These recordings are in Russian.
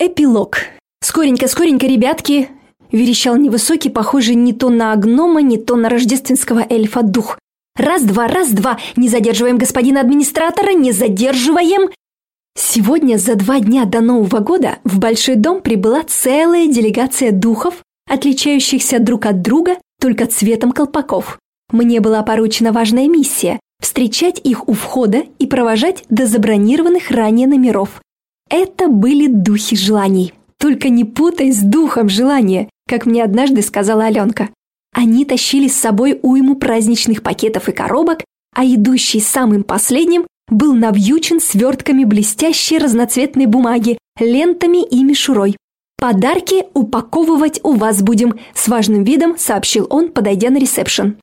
Эпилог. «Скоренько-скоренько, ребятки!» – верещал невысокий, похожий не то на гнома, не то на рождественского эльфа дух. «Раз-два, раз-два! Не задерживаем господина администратора, не задерживаем!» Сегодня, за два дня до Нового года, в Большой дом прибыла целая делегация духов, отличающихся друг от друга только цветом колпаков. Мне была поручена важная миссия – встречать их у входа и провожать до забронированных ранее номеров – это были духи желаний. Только не путай с духом желания, как мне однажды сказала Аленка. Они тащили с собой уйму праздничных пакетов и коробок, а идущий самым последним был навьючен свертками блестящей разноцветной бумаги, лентами и мишурой. «Подарки упаковывать у вас будем», – с важным видом сообщил он, подойдя на ресепшн.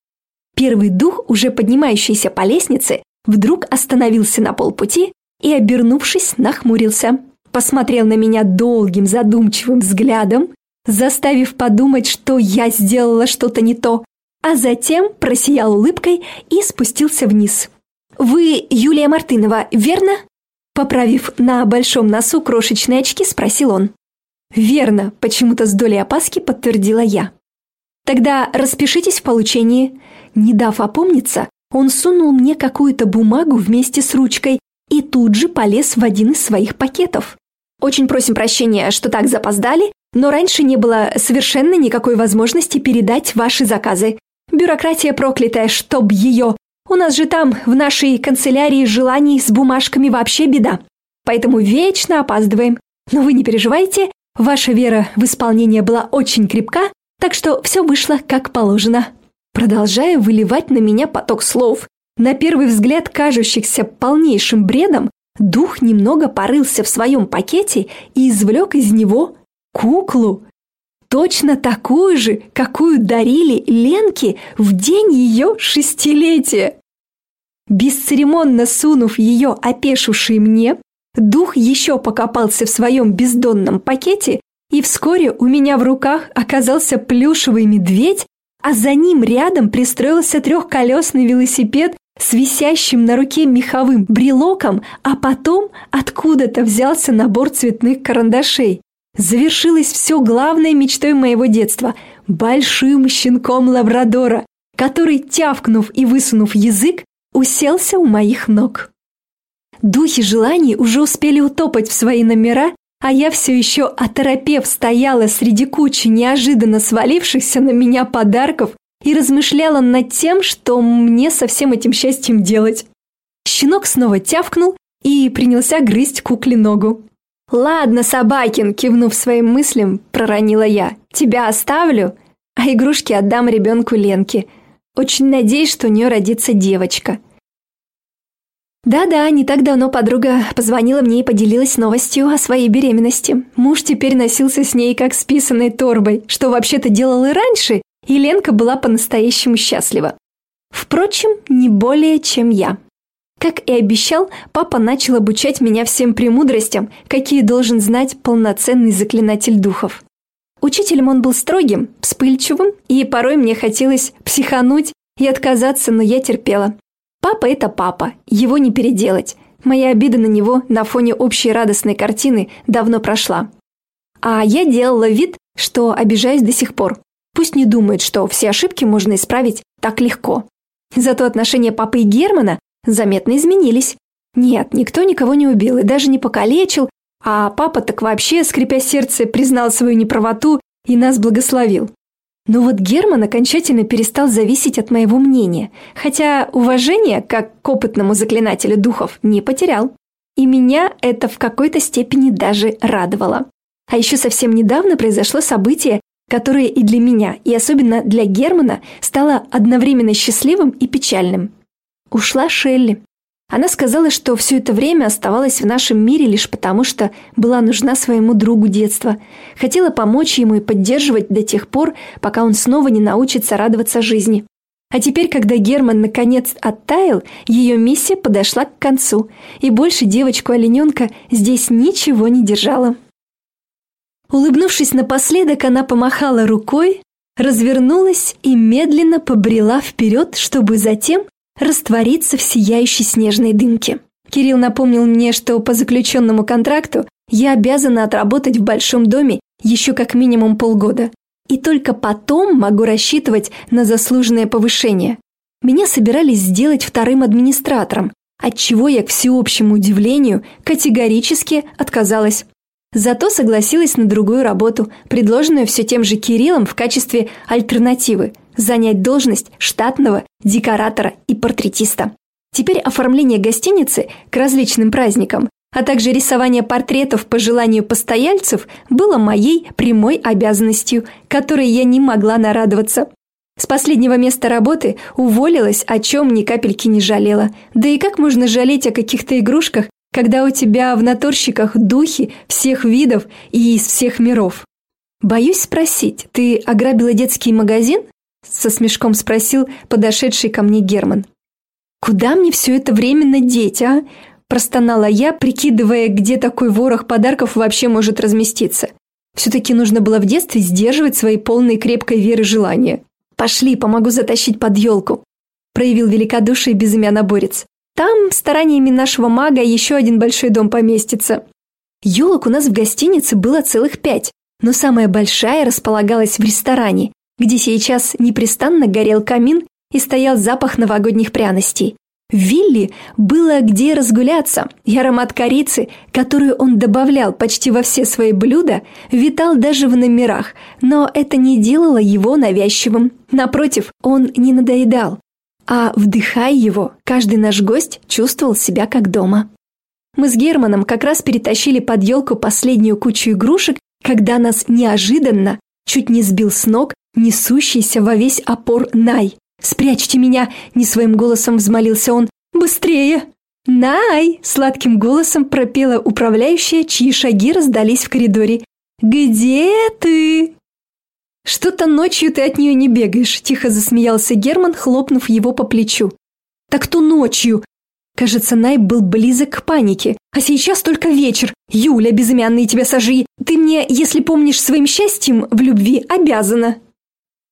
Первый дух, уже поднимающийся по лестнице, вдруг остановился на полпути и, обернувшись, нахмурился. Посмотрел на меня долгим задумчивым взглядом, заставив подумать, что я сделала что-то не то, а затем просиял улыбкой и спустился вниз. «Вы Юлия Мартынова, верно?» Поправив на большом носу крошечные очки, спросил он. «Верно», – почему-то с долей опаски подтвердила я. «Тогда распишитесь в получении». Не дав опомниться, он сунул мне какую-то бумагу вместе с ручкой и тут же полез в один из своих пакетов. Очень просим прощения, что так запоздали, но раньше не было совершенно никакой возможности передать ваши заказы. Бюрократия проклятая, чтоб ее. У нас же там, в нашей канцелярии, желаний с бумажками вообще беда. Поэтому вечно опаздываем. Но вы не переживайте, ваша вера в исполнение была очень крепка, так что все вышло как положено. Продолжая выливать на меня поток слов, на первый взгляд кажущихся полнейшим бредом, дух немного порылся в своем пакете и извлек из него куклу. Точно такую же, какую дарили Ленке в день ее шестилетия. Бесцеремонно сунув ее опешившей мне, дух еще покопался в своем бездонном пакете, и вскоре у меня в руках оказался плюшевый медведь, а за ним рядом пристроился трехколесный велосипед с висящим на руке меховым брелоком, а потом откуда-то взялся набор цветных карандашей. Завершилось все главной мечтой моего детства – большим щенком лабрадора, который, тявкнув и высунув язык, уселся у моих ног. Духи желаний уже успели утопать в свои номера, а я все еще оторопев стояла среди кучи неожиданно свалившихся на меня подарков и размышляла над тем, что мне со всем этим счастьем делать. Щенок снова тявкнул и принялся грызть кукле ногу. «Ладно, Собакин», – кивнув своим мыслям, проронила я. «Тебя оставлю, а игрушки отдам ребенку Ленке. Очень надеюсь, что у нее родится девочка». Да-да, не так давно подруга позвонила мне и поделилась новостью о своей беременности. Муж теперь носился с ней как с писаной торбой, что вообще-то делал и раньше, и была по-настоящему счастлива. Впрочем, не более, чем я. Как и обещал, папа начал обучать меня всем премудростям, какие должен знать полноценный заклинатель духов. Учителем он был строгим, вспыльчивым, и порой мне хотелось психануть и отказаться, но я терпела. Папа – это папа, его не переделать. Моя обида на него на фоне общей радостной картины давно прошла. А я делала вид, что обижаюсь до сих пор. Пусть не думает, что все ошибки можно исправить так легко. Зато отношения папы и Германа заметно изменились. Нет, никто никого не убил и даже не покалечил, а папа так вообще, скрипя сердце, признал свою неправоту и нас благословил. Но вот Герман окончательно перестал зависеть от моего мнения, хотя уважение, как к опытному заклинателю духов, не потерял. И меня это в какой-то степени даже радовало. А еще совсем недавно произошло событие, которое и для меня, и особенно для Германа стало одновременно счастливым и печальным. Ушла Шелли. Она сказала, что все это время оставалась в нашем мире лишь потому, что была нужна своему другу детства. Хотела помочь ему и поддерживать до тех пор, пока он снова не научится радоваться жизни. А теперь, когда Герман наконец оттаял, ее миссия подошла к концу, и больше девочку-олененка здесь ничего не держала. Улыбнувшись напоследок, она помахала рукой, развернулась и медленно побрела вперед, чтобы затем раствориться в сияющей снежной дымке. Кирилл напомнил мне, что по заключенному контракту я обязана отработать в большом доме еще как минимум полгода. И только потом могу рассчитывать на заслуженное повышение. Меня собирались сделать вторым администратором, от чего я, к всеобщему удивлению, категорически отказалась. Зато согласилась на другую работу, предложенную все тем же Кириллом в качестве альтернативы – занять должность штатного декоратора и портретиста. Теперь оформление гостиницы к различным праздникам, а также рисование портретов по желанию постояльцев было моей прямой обязанностью, которой я не могла нарадоваться. С последнего места работы уволилась, о чем ни капельки не жалела. Да и как можно жалеть о каких-то игрушках, когда у тебя в натурщиках духи всех видов и из всех миров? Боюсь спросить, ты ограбила детский магазин? Со смешком спросил подошедший ко мне Герман. Куда мне все это временно деть, а? Простонала я, прикидывая, где такой ворох подарков вообще может разместиться. Все-таки нужно было в детстве сдерживать свои полные крепкой веры желания. «Пошли, помогу затащить под елку», – проявил великодушие безымяноборец. «Там стараниями нашего мага еще один большой дом поместится». Елок у нас в гостинице было целых пять, но самая большая располагалась в ресторане, где сейчас непрестанно горел камин и стоял запах новогодних пряностей. В Вилли было где разгуляться, и аромат корицы, которую он добавлял почти во все свои блюда, витал даже в номерах, но это не делало его навязчивым. Напротив, он не надоедал. А вдыхая его, каждый наш гость чувствовал себя как дома. Мы с Германом как раз перетащили под елку последнюю кучу игрушек, когда нас неожиданно чуть не сбил с ног несущийся во весь опор Най. «Спрячьте меня!» – не своим голосом взмолился он. «Быстрее!» «Най!» – сладким голосом пропела управляющая, чьи шаги раздались в коридоре. «Где ты?» «Что-то ночью ты от нее не бегаешь», – тихо засмеялся Герман, хлопнув его по плечу. «Так то ночью!» Кажется, Най был близок к панике. «А сейчас только вечер. Юля, безымянный тебя сожи. Ты мне, если помнишь своим счастьем в любви, обязана».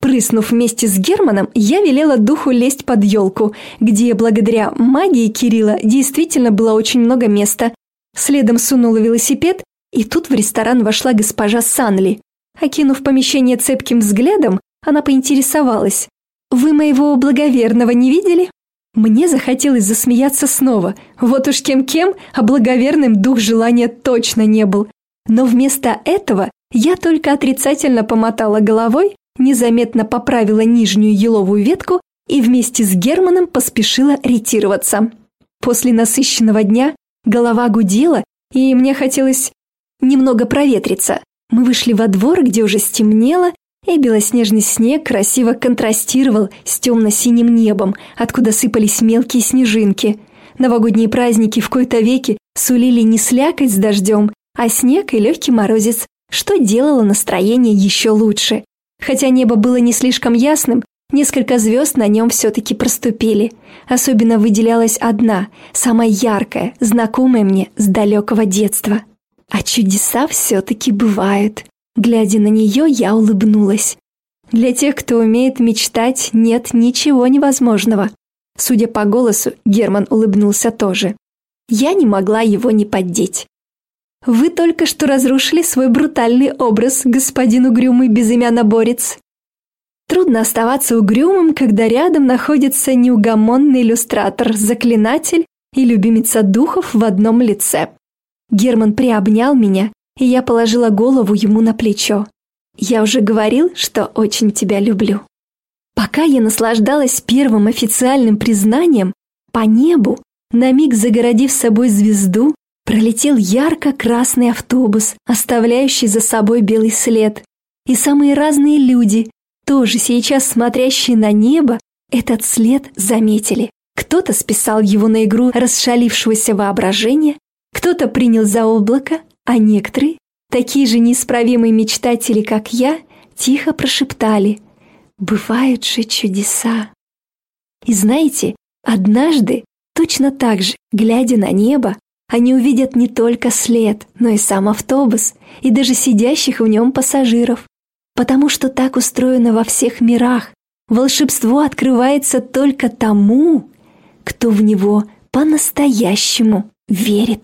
Прыснув вместе с Германом, я велела духу лезть под елку, где благодаря магии Кирилла действительно было очень много места. Следом сунула велосипед, и тут в ресторан вошла госпожа Санли. Окинув помещение цепким взглядом, она поинтересовалась. «Вы моего благоверного не видели?» Мне захотелось засмеяться снова. Вот уж кем-кем, а благоверным дух желания точно не был. Но вместо этого я только отрицательно помотала головой незаметно поправила нижнюю еловую ветку и вместе с Германом поспешила ретироваться. После насыщенного дня голова гудела, и мне хотелось немного проветриться. Мы вышли во двор, где уже стемнело, и белоснежный снег красиво контрастировал с темно-синим небом, откуда сыпались мелкие снежинки. Новогодние праздники в кои-то веки сулили не слякоть с дождем, а снег и легкий морозец, что делало настроение еще лучше. Хотя небо было не слишком ясным, несколько звезд на нем все-таки проступили. Особенно выделялась одна, самая яркая, знакомая мне с далекого детства. А чудеса все-таки бывают. Глядя на нее, я улыбнулась. Для тех, кто умеет мечтать, нет ничего невозможного. Судя по голосу, Герман улыбнулся тоже. Я не могла его не поддеть. Вы только что разрушили свой брутальный образ, господин угрюмый безымяноборец. Трудно оставаться угрюмым, когда рядом находится неугомонный иллюстратор, заклинатель и любимица духов в одном лице. Герман приобнял меня, и я положила голову ему на плечо. Я уже говорил, что очень тебя люблю. Пока я наслаждалась первым официальным признанием, по небу, на миг загородив собой звезду, Пролетел ярко-красный автобус, оставляющий за собой белый след. И самые разные люди, тоже сейчас смотрящие на небо, этот след заметили. Кто-то списал его на игру расшалившегося воображения, кто-то принял за облако, а некоторые, такие же неисправимые мечтатели, как я, тихо прошептали «Бывают же чудеса». И знаете, однажды, точно так же, глядя на небо, они увидят не только след, но и сам автобус, и даже сидящих в нем пассажиров. Потому что так устроено во всех мирах. Волшебство открывается только тому, кто в него по-настоящему верит.